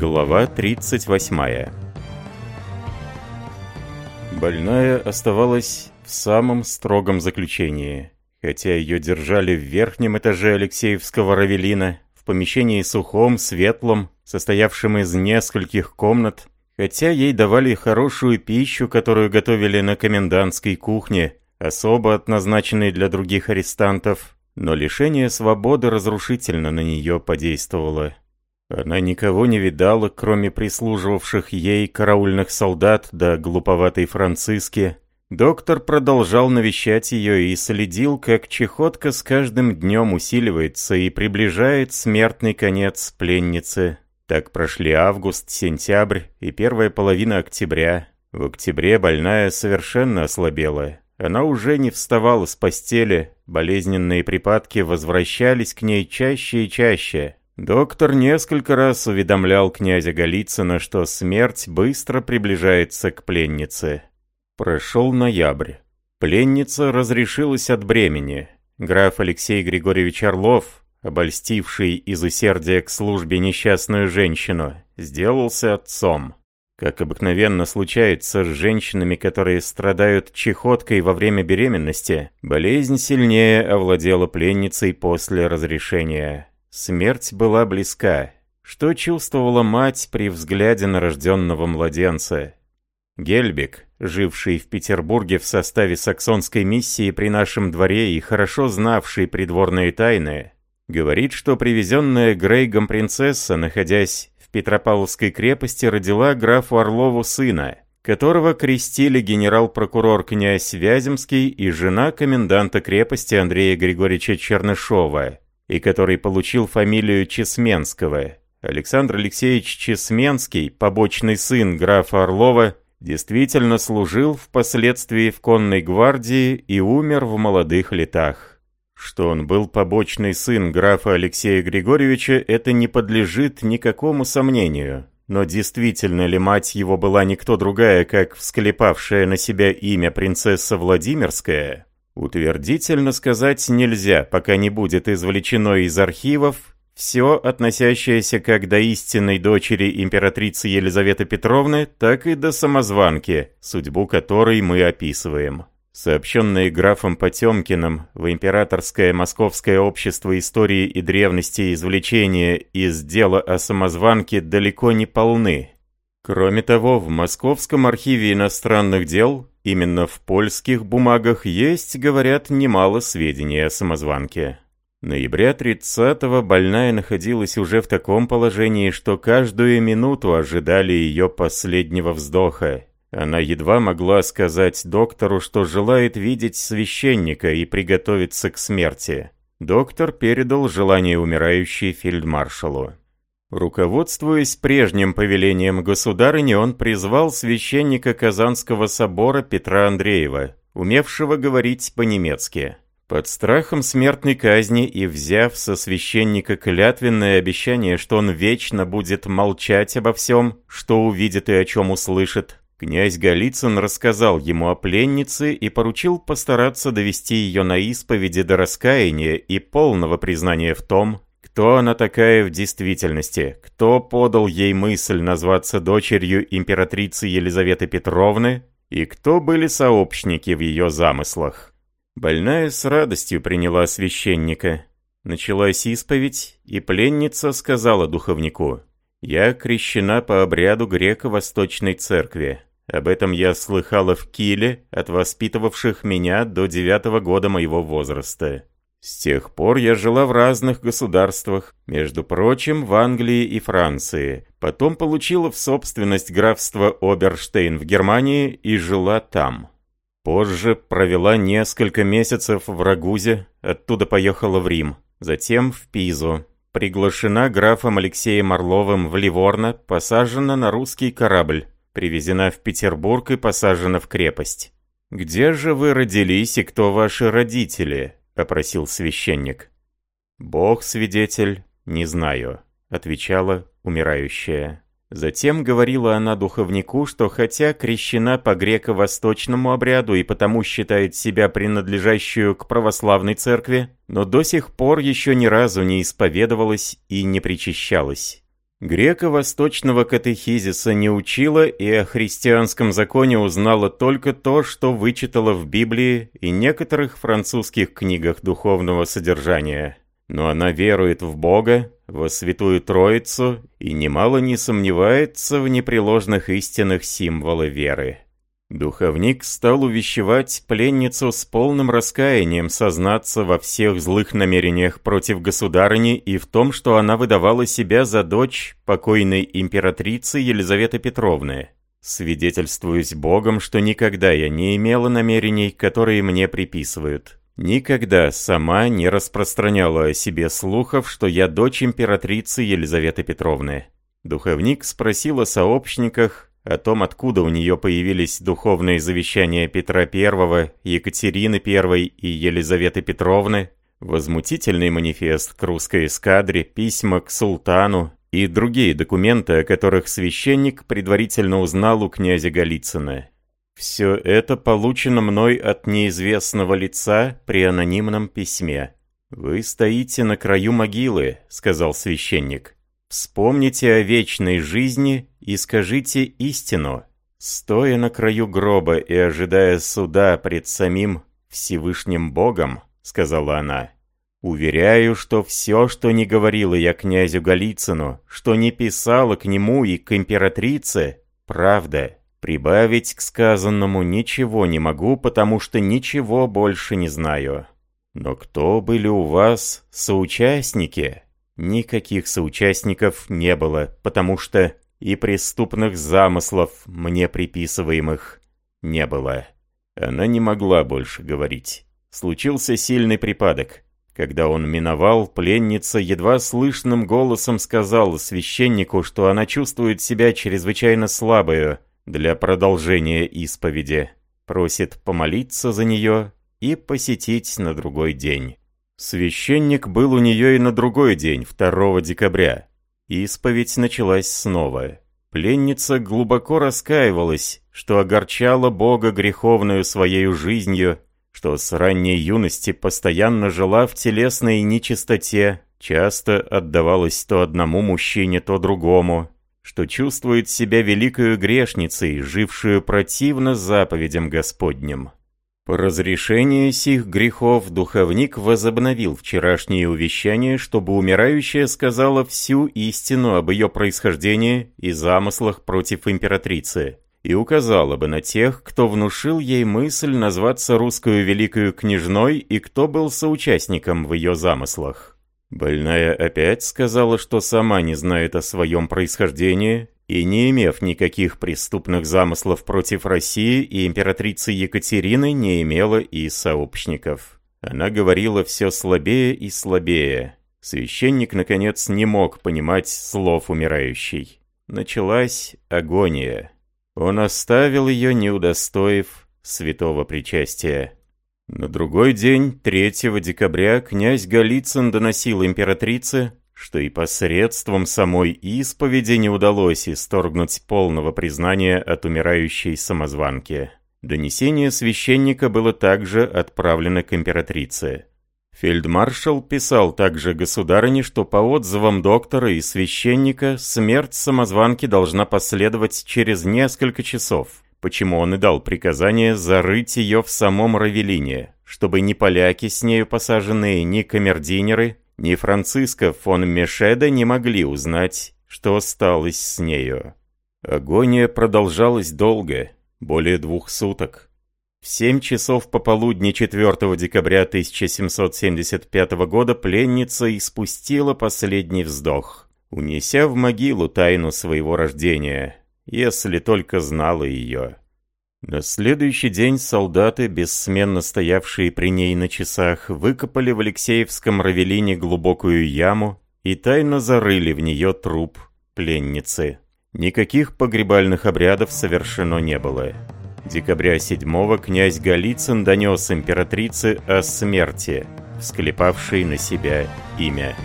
Глава 38 Больная оставалась в самом строгом заключении. Хотя ее держали в верхнем этаже Алексеевского равелина, в помещении сухом, светлом, состоявшем из нескольких комнат, хотя ей давали хорошую пищу, которую готовили на комендантской кухне, особо назначенной для других арестантов, но лишение свободы разрушительно на нее подействовало. Она никого не видала, кроме прислуживавших ей караульных солдат да глуповатой Франциски. Доктор продолжал навещать ее и следил, как чехотка с каждым днем усиливается и приближает смертный конец пленницы. Так прошли август, сентябрь и первая половина октября. В октябре больная совершенно ослабела. Она уже не вставала с постели, болезненные припадки возвращались к ней чаще и чаще. Доктор несколько раз уведомлял князя Голицына, что смерть быстро приближается к пленнице. Прошел ноябрь. Пленница разрешилась от бремени. Граф Алексей Григорьевич Орлов, обольстивший из усердия к службе несчастную женщину, сделался отцом. Как обыкновенно случается с женщинами, которые страдают чехоткой во время беременности, болезнь сильнее овладела пленницей после разрешения. Смерть была близка. Что чувствовала мать при взгляде на рожденного младенца? Гельбик, живший в Петербурге в составе саксонской миссии при нашем дворе и хорошо знавший придворные тайны, говорит, что привезенная Грейгом принцесса, находясь в Петропавловской крепости, родила графу Орлову сына, которого крестили генерал-прокурор князь Вяземский и жена коменданта крепости Андрея Григорьевича Чернышова, и который получил фамилию Чесменского. Александр Алексеевич Чесменский, побочный сын графа Орлова, действительно служил впоследствии в конной гвардии и умер в молодых летах. Что он был побочный сын графа Алексея Григорьевича, это не подлежит никакому сомнению. Но действительно ли мать его была никто другая, как всклепавшая на себя имя принцесса Владимирская, Утвердительно сказать нельзя, пока не будет извлечено из архивов все, относящееся как до истинной дочери императрицы Елизаветы Петровны, так и до самозванки, судьбу которой мы описываем. Сообщенные графом Потемкиным в Императорское Московское общество истории и древности извлечения из дела о самозванке далеко не полны. Кроме того, в Московском архиве иностранных дел Именно в польских бумагах есть, говорят, немало сведений о самозванке. Ноября 30-го больная находилась уже в таком положении, что каждую минуту ожидали ее последнего вздоха. Она едва могла сказать доктору, что желает видеть священника и приготовиться к смерти. Доктор передал желание умирающей фельдмаршалу. Руководствуясь прежним повелением государыни, он призвал священника Казанского собора Петра Андреева, умевшего говорить по-немецки. Под страхом смертной казни и взяв со священника клятвенное обещание, что он вечно будет молчать обо всем, что увидит и о чем услышит, князь Голицын рассказал ему о пленнице и поручил постараться довести ее на исповеди до раскаяния и полного признания в том, кто она такая в действительности? Кто подал ей мысль назваться дочерью императрицы Елизаветы Петровны? И кто были сообщники в ее замыслах? Больная с радостью приняла священника. Началась исповедь, и пленница сказала духовнику, «Я крещена по обряду греко-восточной церкви. Об этом я слыхала в Киле от воспитывавших меня до девятого года моего возраста. С тех пор я жила в разных государствах, между прочим, в Англии и Франции. Потом получила в собственность графство Оберштейн в Германии и жила там. Позже провела несколько месяцев в Рагузе, оттуда поехала в Рим, затем в Пизу. Приглашена графом Алексеем Орловым в Ливорно, посажена на русский корабль, привезена в Петербург и посажена в крепость. «Где же вы родились и кто ваши родители?» — опросил священник. «Бог свидетель, не знаю», — отвечала умирающая. Затем говорила она духовнику, что хотя крещена по греко-восточному обряду и потому считает себя принадлежащую к православной церкви, но до сих пор еще ни разу не исповедовалась и не причащалась. Грека восточного катехизиса не учила и о христианском законе узнала только то, что вычитала в Библии и некоторых французских книгах духовного содержания. Но она верует в Бога, во Святую Троицу и немало не сомневается в непреложных истинах символа веры. Духовник стал увещевать пленницу с полным раскаянием сознаться во всех злых намерениях против государыни и в том, что она выдавала себя за дочь покойной императрицы Елизаветы Петровны. Свидетельствуюсь Богом, что никогда я не имела намерений, которые мне приписывают. Никогда сама не распространяла о себе слухов, что я дочь императрицы Елизаветы Петровны. Духовник спросил о сообщниках, о том, откуда у нее появились духовные завещания Петра I, Екатерины I и Елизаветы Петровны, возмутительный манифест к русской эскадре, письма к султану и другие документы, о которых священник предварительно узнал у князя Голицына. Все это получено мной от неизвестного лица при анонимном письме. «Вы стоите на краю могилы», — сказал священник. Вспомните о вечной жизни и скажите истину. Стоя на краю гроба и ожидая суда пред самим Всевышним Богом, сказала она, уверяю, что все, что не говорила я князю Голицыну, что не писала к нему и к императрице, правда. Прибавить к сказанному ничего не могу, потому что ничего больше не знаю. Но кто были у вас соучастники?» Никаких соучастников не было, потому что и преступных замыслов, мне приписываемых, не было. Она не могла больше говорить. Случился сильный припадок. Когда он миновал, пленница едва слышным голосом сказала священнику, что она чувствует себя чрезвычайно слабою для продолжения исповеди. Просит помолиться за нее и посетить на другой день. Священник был у нее и на другой день, 2 декабря. Исповедь началась снова. Пленница глубоко раскаивалась, что огорчала Бога греховную своей жизнью, что с ранней юности постоянно жила в телесной нечистоте, часто отдавалась то одному мужчине, то другому, что чувствует себя великою грешницей, жившую противно заповедям Господним. По разрешению сих грехов духовник возобновил вчерашнее увещание, чтобы умирающая сказала всю истину об ее происхождении и замыслах против императрицы, и указала бы на тех, кто внушил ей мысль назваться русскую великою княжной и кто был соучастником в ее замыслах. Больная опять сказала, что сама не знает о своем происхождении и не имев никаких преступных замыслов против России и императрицы Екатерины не имела и сообщников. Она говорила все слабее и слабее. Священник, наконец, не мог понимать слов умирающей. Началась агония. Он оставил ее, не удостоив святого причастия. На другой день, 3 декабря, князь Голицын доносил императрице, что и посредством самой исповеди не удалось исторгнуть полного признания от умирающей самозванки. Донесение священника было также отправлено к императрице. Фельдмаршал писал также государыне, что по отзывам доктора и священника смерть самозванки должна последовать через несколько часов, почему он и дал приказание зарыть ее в самом Равелине, чтобы ни поляки с нею посаженные, ни камердинеры ни Франциско фон Мешеда не могли узнать, что сталось с нею. Агония продолжалась долго, более двух суток. В семь часов пополудни 4 декабря 1775 года пленница испустила последний вздох, унеся в могилу тайну своего рождения, если только знала ее. На следующий день солдаты, бессменно стоявшие при ней на часах, выкопали в Алексеевском равелине глубокую яму и тайно зарыли в нее труп пленницы. Никаких погребальных обрядов совершено не было. Декабря 7 князь Голицын донес императрице о смерти, склепавшей на себя имя.